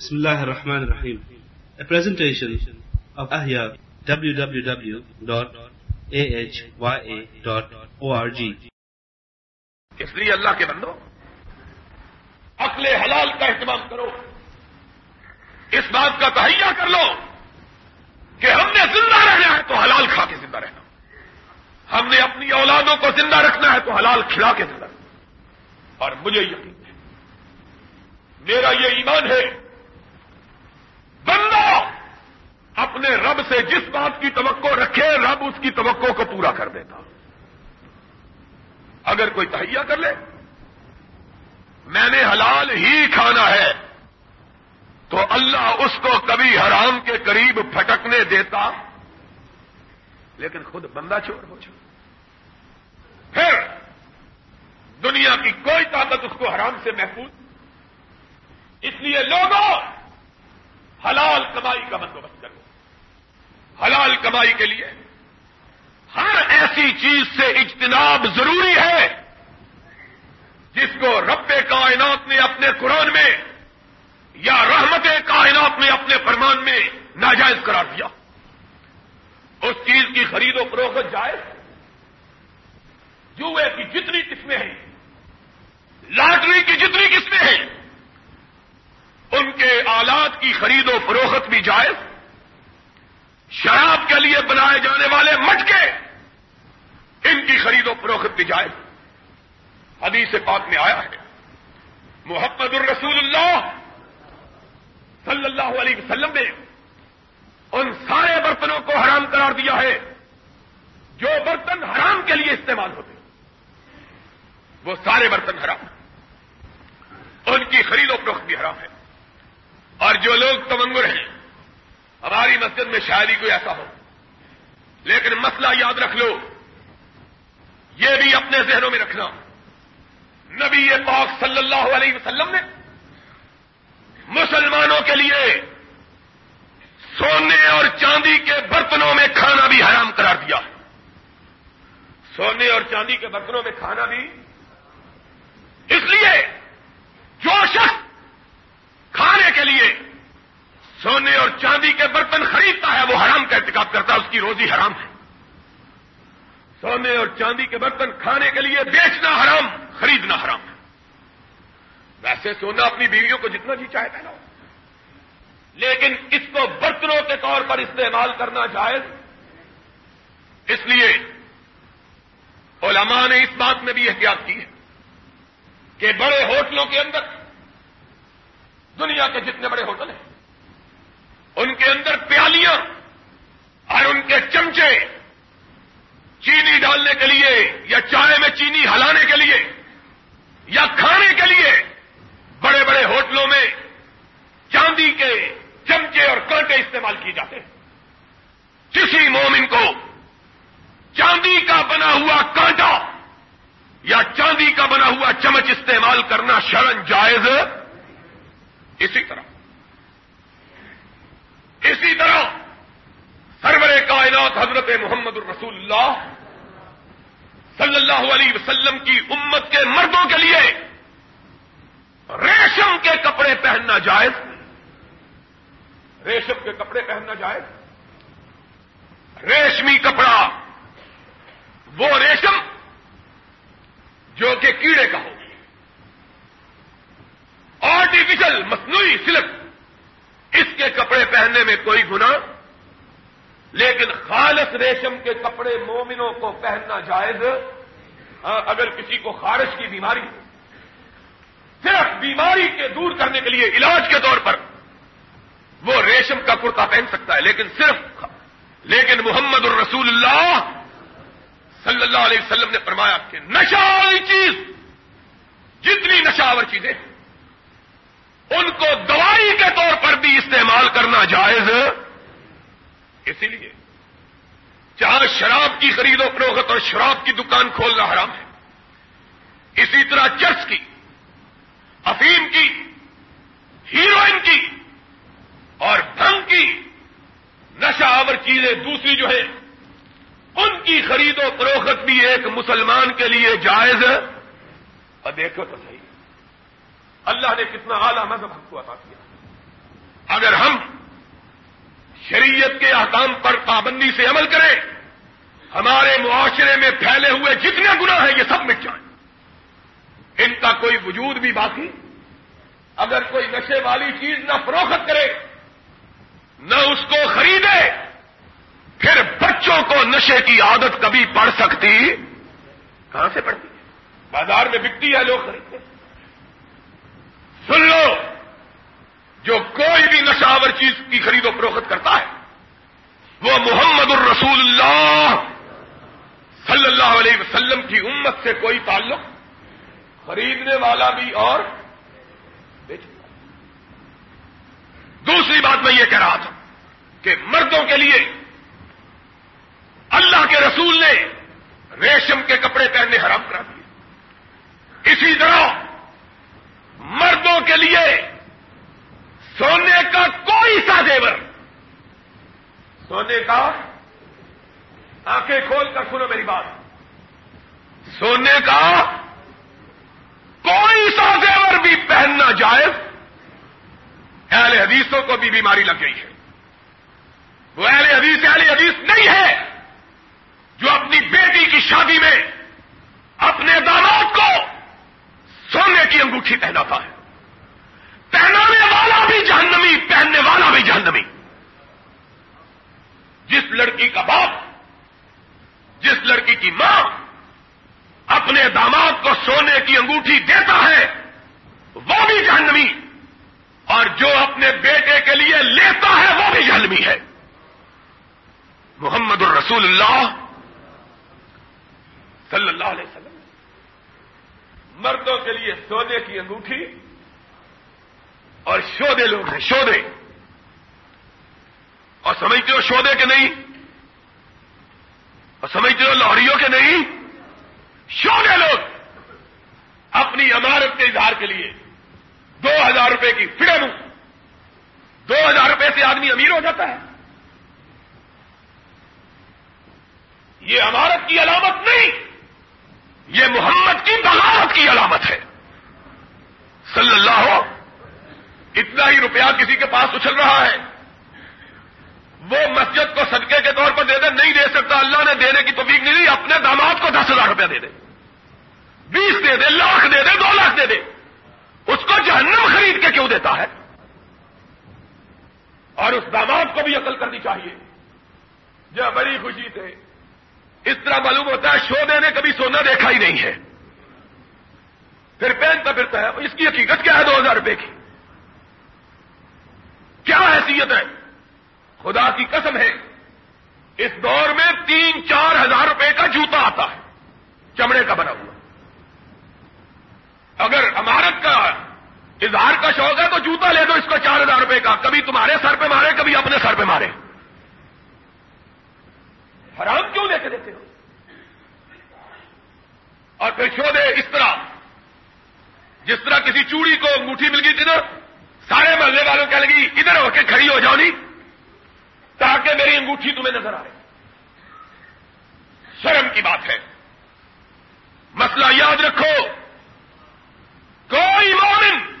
Bismillah ar-Rahman ar-Rahim. A presentation of Ahya www.ahya.org. اس لیے اللہ کے بندو، عقل حلال کا اہتمام کرو اس بات کا تہیا کر لو کہ ہم نے زندہ رہنا ہے تو حلال کھا کے زندہ رہنا ہم نے اپنی اولادوں کو زندہ رکھنا ہے تو حلال کھلا کے زندہ رہنا اور مجھے یقین ہے، میرا یہ ایمان ہے بندہ اپنے رب سے جس بات کی توقع رکھے، رب اس کی توقع کو پورا کر دیتا۔ اگر کوئی تہیا کر لے، میں نے حلال ہی کھانا ہے، تو اللہ اس کو کبھی حرام کے قریب پھٹکنے دیتا۔ لیکن خود بندہ چور ہو جائے۔ پھر دنیا کی کوئی طاقت اس کو حرام سے محفوظ۔ اس لیے لوگوں، حلال کمائی کا بندوبست کرو۔ حلال کمائی کے لیے۔ ہر ایسی چیز سے اجتناب ضروری ہے جس کو رب کائنات نے اپنے قرآن میں یا رحمت کائنات نے اپنے فرمان میں ناجائز قرار دیا۔ اس چیز کی خرید و فروخت جائز جوئے کی جتنی قسمیں ہیں، لاٹری کی جتنی قسمیں ہیں، ان کے آلات کی خرید و فروخت بھی جائز۔ شراب کے لیے بنائے جانے والے مٹکے ان کی خرید و فروخت بھی جائز حدیث پاک میں آیا ہے، محمد الرسول اللہ صلی اللہ علیہ وسلم نے ان سارے برتنوں کو حرام قرار دیا ہے، جو برتن حرام کے لیے استعمال ہوتے ہیں۔ وہ سارے برتن حرام ان کی خرید و فروخت بھی حرام ہے۔ اور جو لوگ تمنگر ہیں ہماری مسجد میں شاعری کوئی ایسا ہو۔ لیکن مسئلہ یاد رکھ لو۔ یہ بھی اپنے ذہنوں میں رکھنا۔ نبی پاک صلی اللہ علیہ وسلم نے مسلمانوں کے لیے سونے اور چاندی کے برتنوں میں کھانا بھی حرام قرار دیا۔ سونے اور چاندی کے برتنوں میں کھانا بھی۔ اس لیے جو شخص کھانے کے لیے سونے اور چاندی کے برتن خریدتا ہے، وہ حرام کا ارتکاب کرتا ہے، اس کی روزی حرام ہے۔ سونے اور چاندی کے برتن کھانے کے لیے بیچنا حرام، خریدنا حرام۔ ہے ویسے سونا اپنی بیویوں کو جتنا جی چاہے پہنا لیکن اس کو برتنوں کے طور پر استعمال کرنا جائز۔ اس لیے علماء نے اس بات میں بھی احتیاط کی ہے کہ بڑے ہوٹلوں کے اندر دنیا کے جتنے بڑے ہوٹل ہیں ان کے اندر پیالیاں اور ان کے چمچے چینی ڈالنے کے لیے یا چائے میں چینی ہلانے کے لیے یا کھانے کے لیے بڑے بڑے ہوٹلوں میں چاندی کے چمچے اور کانٹے استعمال کیے جاتے ہیں۔ کسی مومن کو چاندی کا بنا ہوا کانٹا یا چاندی کا بنا ہوا چمچ استعمال کرنا شرن جائز اسی طرح۔ اسی طرح سرور کائنات حضرت محمد الرسول اللہ صلی اللہ علیہ وسلم کی امت کے مردوں کے لیے ریشم کے کپڑے پہننا جائز ریشم کے کپڑے پہننا جائز ریشمی کپڑا وہ ریشم جو کہ کیڑے کا ہو۔ آرٹیفیشل مصنوعی سلک کے کپڑے پہننے میں کوئی گنا لیکن خالص ریشم کے کپڑے مومنوں کو پہننا جائز ہاں، اگر کسی کو خارش کی بیماری ہو۔ صرف بیماری کے دور کرنے کے لیے علاج کے طور پر وہ ریشم کا کرتا پہن سکتا ہے، لیکن صرف لیکن محمد الرسول اللہ صلی اللہ علیہ وسلم نے فرمایا کہ نشہ والی چیز، جتنی نشاور چیزیں ان کو دوائی کے طور پر بھی استعمال کرنا جائز۔ اسی لیے چاہے شراب کی خرید و فروخت اور شراب کی دکان کھولنا حرام ہے، اسی طرح چرچ کی، افیم کی، ہیروئن کی اور بھنگ کی نشہ آور چیزیں دوسری جو ہے ان کی خرید و فروخت بھی ایک مسلمان کے لیے جائز۔ اور دیکھو تو صحیح۔ اللہ نے کتنا اعلیٰ مذہب ہم کو عطا کیا۔ اگر ہم شریعت کے احکام پر پابندی سے عمل کریں، ہمارے معاشرے میں پھیلے ہوئے جتنے گناہ ہیں، یہ سب مٹ جائیں۔ ان کا کوئی وجود بھی باقی۔ اگر کوئی نشے والی چیز نہ فروخت کرے، نہ اس کو خریدے، پھر بچوں کو نشے کی عادت کبھی پڑ سکتی؟ کہاں سے پڑتی؟ ہے بازار میں بکتی ہے، لوگ خریدتے سن لو جو کوئی بھی نشاور چیز کی خرید و فروخت کرتا ہے، وہ محمد الرسول اللہ صلی اللہ علیہ وسلم کی امت سے کوئی تعلق خریدنے والا بھی اور دوسری بات میں یہ کہہ رہا تھا کہ مردوں کے لیے اللہ کے رسول نے ریشم کے کپڑے پہننے حرام کرا دیے۔ اسی طرح کے لیے سونے کا کوئی سا زیور۔ سونے کا آنکھیں کھول کر سنو میری بات۔ سونے کا کوئی سا زیور بھی پہننا جائز اہل حدیثوں کو بھی بیماری لگ گئی ہے۔ وہ اہل حدیث اہل حدیث نہیں ہے جو اپنی بیٹی کی شادی میں اپنے داماد کو سونے کی انگوٹھی پہناتا ہے پہنانے والا بھی جہنمی پہننے والا بھی جہنمی جس لڑکی کا باپ جس لڑکی کی ماں اپنے داماد کو سونے کی انگوٹھی دیتا ہے، وہ بھی جہنمی۔ اور جو اپنے بیٹے کے لیے لیتا ہے، وہ بھی جہنمی ہے۔ محمد الرسول اللہ صلی اللہ علیہ وسلم۔ مردوں کے لیے سونے کی انگوٹھی اور شودے لوگ ہیں، شودے۔ اور سمجھتے ہو شودے کے نہیں؟ اور سمجھتے ہو لاہوریوں کے نہیں؟ شونے لوگ! اپنی عمارت کے اظہار کے لیے دو ہزار روپے کی فلم دو ہزار روپے سے آدمی امیر ہو جاتا ہے۔ یہ عمارت کی علامت نہیں! یہ محمد کی بغاوت کی علامت ہے۔ صلی اللہ ہو، اتنا ہی روپیہ کسی کے پاس اچھل رہا ہے۔ وہ مسجد کو صدقے کے طور پر دے دے نہیں دے سکتا، اللہ نے دینے کی توفیق نہیں دی، اپنے داماد کو دس ہزار روپیہ دے دے۔ بیس دے دے، لاکھ دے دے، دو لاکھ دے دے۔ اس کو جہنم خرید کے کیوں دیتا ہے؟ اور اس داماد کو بھی عقل کرنی چاہیے۔ جو بڑی خوشی سے۔ اس طرح معلوم ہوتا ہے، شو نے کبھی سونا دیکھا ہی نہیں ہے۔ پھر پہنتا پھرتا ہے، اس کی حقیقت کیا ہے دو ہزار روپے کی؟ کیا حیثیت ہے؟ خدا کی قسم ہے، اس دور میں تین چار ہزار روپے کا جوتا آتا ہے، چمڑے کا بنا ہوا۔ اگر عمارت کا اظہار کا شوق ہے تو جوتا لے دو، اس کو چار ہزار روپے کا۔ کبھی تمہارے سر پہ مارے، کبھی اپنے سر پہ مارے۔ حرام کیوں لے کے دیتے ہو؟ اور پھر شو دے، اس طرح۔ جس طرح کسی چوڑی کو انگوٹھی مل گئی تھی نا، سارے محلے والوں کہہ لگی، ادھر ہو کے کھڑی ہو جاؤ نہیں تاکہ میری انگوٹھی تمہیں نظر آئے۔ شرم کی بات ہے۔ مسئلہ یاد رکھو۔ کوئی مومن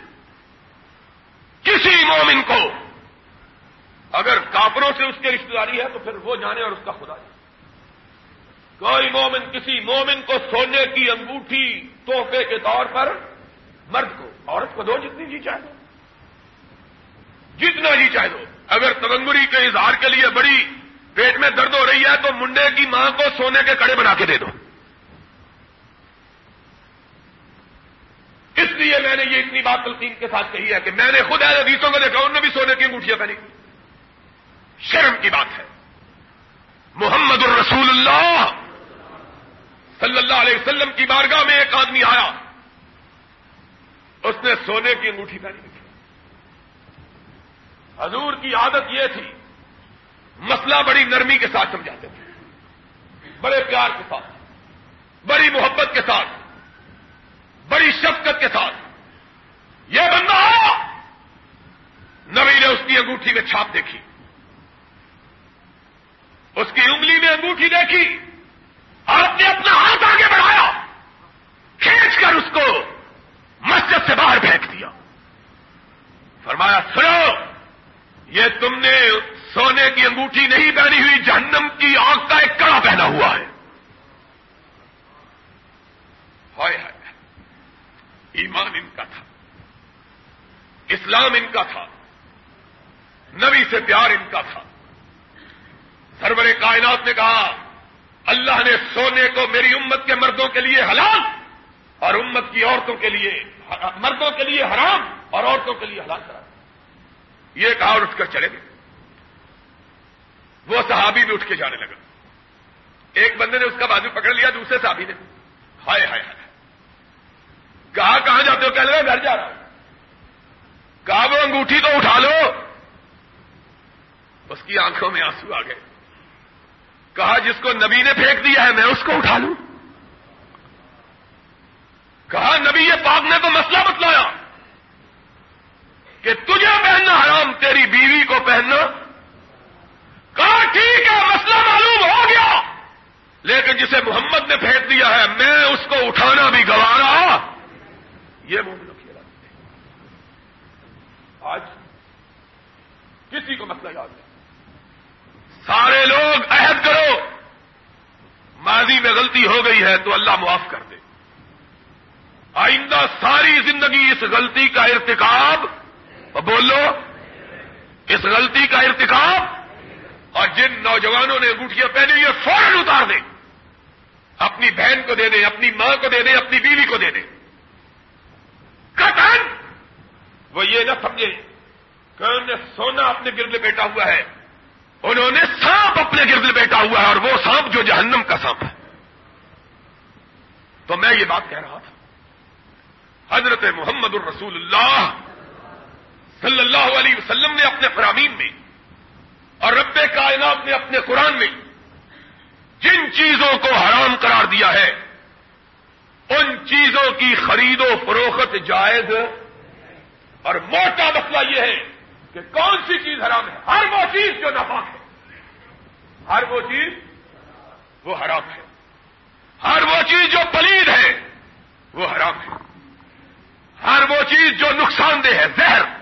کسی مومن کو اگر کافروں سے اس کی رشتے داری ہے تو پھر وہ جانے اور اس کا خدا جانے۔ کوئی مومن کسی مومن کو سونے کی انگوٹھی تحفے کے طور پر مرد کو، عورت کو دو جتنی جی چاہے دو۔ جتنا جی چاہے دو۔ اگر تبنگری کے اظہار کے لیے بڑی پیٹ میں درد ہو رہی ہے تو منڈے کی ماں کو سونے کے کڑے بنا کے دے دو۔ اس لیے میں نے یہ اتنی بات تلقین کے ساتھ کہی ہے کہ میں نے خود ایسے حدیثوں کو دیکھا، انہوں نے بھی سونے کی انگوٹھیاں پہنی۔ شرم کی بات ہے۔ محمد الرسول اللہ صلی اللہ علیہ وسلم کی بارگاہ میں ایک آدمی آیا، اس نے سونے کی انگوٹھی پہنی۔ حضور کی عادت یہ تھی، مسئلہ بڑی نرمی کے ساتھ سمجھاتے تھے، بڑے پیار کے ساتھ، بڑی محبت کے ساتھ، بڑی شفقت کے ساتھ۔ یہ بندہ آیا نبی نے اس کی انگوٹھی میں چھاپ دیکھی، اس کی انگلی میں انگوٹھی دیکھی، آپ نے اپنا ہاتھ آگے بڑھایا، کھینچ کر اس کو مسجد سے باہر پھینک دیا۔ فرمایا، سنو یہ تم نے سونے کی انگوٹھی نہیں پہنی ہوئی، جہنم کی آگ کا ایک کڑا پہنا ہوا ہے۔ ہائے ہائے۔ ایمان ان کا تھا۔ اسلام ان کا تھا۔ نبی سے پیار ان کا تھا۔ سرور کائنات نے کہا، اللہ نے سونے کو میری امت کے مردوں کے لیے حلال اور امت کی عورتوں کے لیے مردوں کے لیے حرام اور عورتوں کے لیے حلال کرا۔ یہ کہا اور اٹھ کر چلے گئے۔ وہ صحابی بھی اٹھ کے جانے لگا۔ ایک بندے نے اس کا بازو پکڑ لیا، دوسرے صحابی نے۔ ہائے ہائے ہائے۔ کہا، کہاں جاتے ہو؟ کہہ لگا، گھر جا رہا ہوں۔ کہا، وہ انگوٹھی تو اٹھا لو۔ اس کی آنکھوں میں آنسو آ گئے۔ کہا، جس کو نبی نے پھینک دیا ہے، میں اس کو اٹھا لوں۔ کہا، نبی، یہ پاک نے تو مسئلہ بتلایا۔ کہ تجھے پہننا حرام تیری بیوی کو پہننا؟ کہا، ٹھیک ہے، مسئلہ معلوم ہو گیا۔ لیکن جسے محمد نے پھینک دیا ہے، میں اس کو اٹھانا بھی گوارا۔ یہ مومنوں کی علاقے آج کسی کو مسئلہ یاد نہیں۔ سارے لوگ عہد کرو۔ ماضی میں غلطی ہو گئی ہے تو اللہ معاف کر دے۔ آئندہ ساری زندگی اس غلطی کا ارتکاب بولو اس غلطی کا ارتکاب اور جن نوجوانوں نے انگوٹھیاں پہنے یہ فوراً اتار دیں۔ اپنی بہن کو دے دیں، اپنی ماں کو دے دیں، اپنی بیوی کو دے دیں۔ کتن وہ یہ نہ سمجھے کہ انہوں نے سونا اپنے گرد بیٹا ہوا ہے۔ انہوں نے سانپ اپنے گرد بیٹا ہوا ہے اور وہ سانپ جو جہنم کا سانپ ہے۔ تو میں یہ بات کہہ رہا تھا۔ حضرت محمد الرسول اللہ صلی اللہ علیہ وسلم نے اپنے فرامین میں اور رب کائنات نے اپنے قرآن میں جن چیزوں کو حرام قرار دیا ہے، ان چیزوں کی خرید و فروخت جائز اور موٹا مسئلہ یہ ہے کہ کون سی چیز حرام ہے؟ ہر وہ چیز جو نفاق ہے۔ ہر وہ چیز وہ حرام ہے۔ ہر وہ چیز جو پلید ہے وہ حرام ہے۔ ہر وہ چیز جو نقصان دہ ہے، زہر۔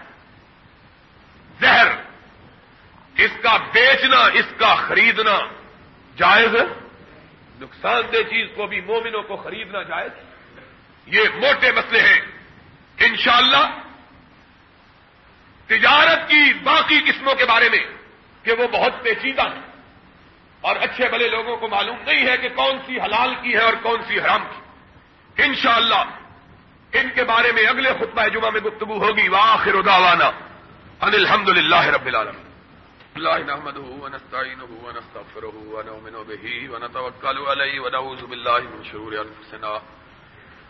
زہر، اس کا بیچنا، اس کا خریدنا جائز نقصان دہ چیز کو بھی مومنوں کو خریدنا جائز یہ موٹے مسئلے ہیں۔ انشاءاللہ، تجارت کی باقی قسموں کے بارے میں کہ وہ بہت پیچیدہ ہیں۔ اور اچھے بلے لوگوں کو معلوم نہیں ہے کہ کون سی حلال کی ہے اور کون سی حرام کی۔ انشاءاللہ، ان کے بارے میں اگلے خطبہ جمعہ میں گفتگو ہوگی۔ واخر دعوانا۔ ان الحمد للہ رب العالمين الله نحمده ونستعينه ونستغفره ونؤمن به ونتوكل عليه ونعوذ بالله من شرور انفسنا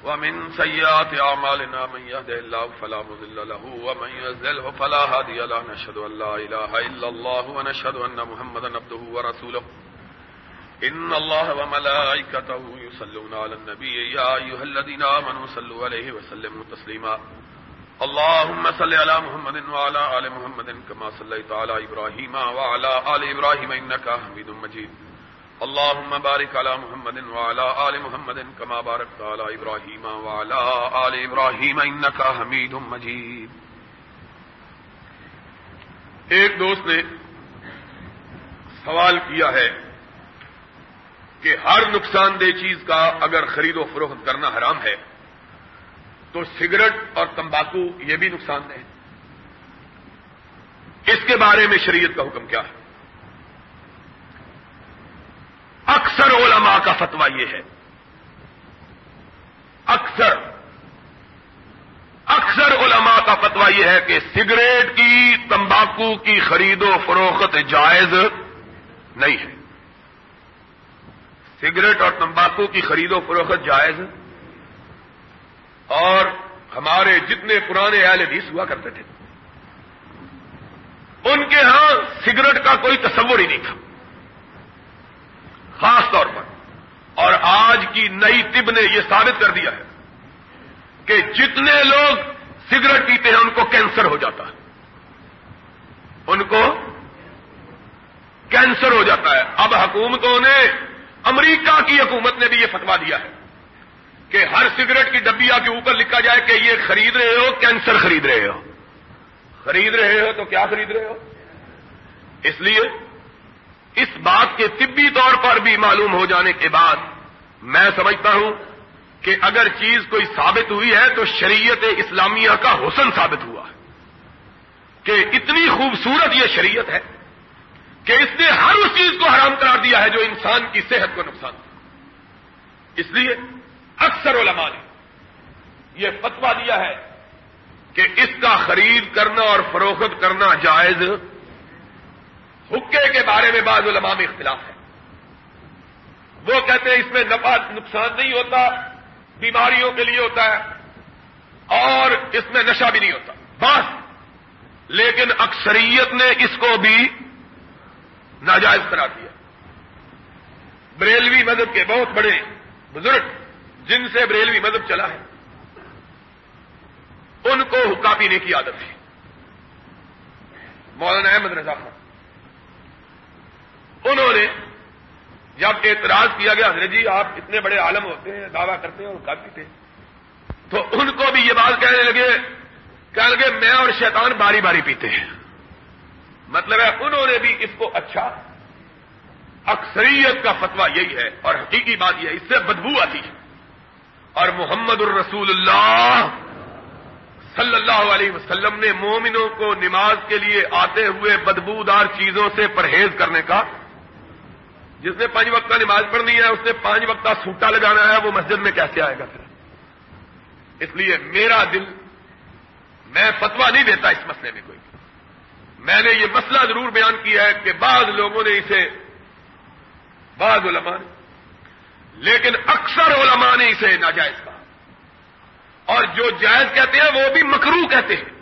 ومن سيئات اعمالنا من يهده الله فلا مضل له ومن يضلل فلا هادي له. نشهد ان لا اله الا الله ونشهد ان محمدا عبده ورسوله. ان الله وملائكته يصلون على النبي يا ايها الذين امنوا صلوا عليه وسلموا تسليما اللهم صل على محمد وعلى ال محمد كما صليت على ابراهيم وعلى ال ابراهيم انك حميد مجيد. اللهم بارك على محمد وعلى ال محمد كما باركت على ابراهيم وعلى ال ابراهيم انك حميد مجيد. ایک دوست نے سوال کیا ہے کہ ہر نقصان دہ چیز کا اگر خرید و فروخت کرنا حرام ہے تو سگریٹ اور تمباکو یہ بھی نقصان دہ اس کے بارے میں شریعت کا حکم کیا ہے؟ اکثر علماء کا فتویٰ یہ ہے۔ اکثر اکثر علماء کا فتویٰ یہ ہے کہ سگریٹ کی، تمباکو کی خرید و فروخت جائز نہیں ہے۔ سگریٹ اور تمباکو کی خرید و فروخت جائز اور ہمارے جتنے پرانے اہل حدیث ہوا کرتے تھے۔ ان کے ہاں سگریٹ کا کوئی تصور ہی نہیں تھا۔ خاص طور پر۔ اور آج کی نئی طب نے یہ ثابت کر دیا ہے کہ جتنے لوگ سگریٹ پیتے ہیں ان کو کینسر ہو جاتا ہے۔ ان کو کینسر ہو جاتا ہے۔ اب حکومتوں نے امریکہ کی حکومت نے بھی یہ فتوا دیا ہے۔ کہ ہر سگریٹ کی ڈبیا کے اوپر لکھا جائے کہ یہ خرید رہے ہو، کینسر خرید رہے ہو۔ خرید رہے ہو تو کیا خرید رہے ہو؟ اس لیے اس بات کے طبی طور پر بھی معلوم ہو جانے کے بعد میں سمجھتا ہوں کہ اگر چیز کوئی ثابت ہوئی ہے تو شریعت اسلامیہ کا حسن ثابت ہوا ہے کہ اتنی خوبصورت یہ شریعت ہے کہ اس نے ہر اس چیز کو حرام قرار دیا ہے جو انسان کی صحت کو نقصان دیا اس لیے اکثر علماء نے یہ فتوا دیا ہے کہ اس کا خرید کرنا اور فروخت کرنا جائز حکے کے بارے میں بعض علماء میں اختلاف ہے۔ وہ کہتے ہیں اس میں نفع نقصان نہیں ہوتا، بیماریوں کے لیے ہوتا ہے اور اس میں نشہ بھی نہیں ہوتا۔ بس۔ لیکن اکثریت نے اس کو بھی ناجائز کرا دیا۔ بریلوی مذہب کے بہت بڑے بزرگ جن سے بریلوی مذہب چلا ہے، ان کو حکا پینے کی عادت ہے مولانا احمد رضا خان۔ انہوں نے جب اعتراض کیا گیا، حضرت جی آپ اتنے بڑے عالم ہوتے ہیں، دعویٰ کرتے ہیں اور حکا پیتے تو ان کو بھی یہ بات کہنے لگے کہنے لگے، میں اور شیطان باری باری پیتے ہیں۔ مطلب ہے، انہوں نے بھی اس کو اچھا اکثریت کا فتویٰ یہی ہے اور حقیقی بات یہ ہے، اس سے بدبو آتی ہے۔ اور محمد الرسول اللہ صلی اللہ علیہ وسلم نے مومنوں کو نماز کے لیے آتے ہوئے بدبودار چیزوں سے پرہیز کرنے کا، جس نے پانچ وقت نماز پڑھنی ہے، اس نے پانچ وقت سوٹا لگانا ہے، وہ مسجد میں کیسے آئے گا پھر؟ اس لیے میرا دل، میں فتوا نہیں دیتا اس مسئلے میں کوئی۔ میں نے یہ مسئلہ ضرور بیان کیا ہے کہ بعض لوگوں نے اسے، بعض علماء نے لیکن اکثر علماء نے اسے ناجائز کہا۔ اور جو جائز کہتے ہیں وہ بھی مکرو کہتے ہیں۔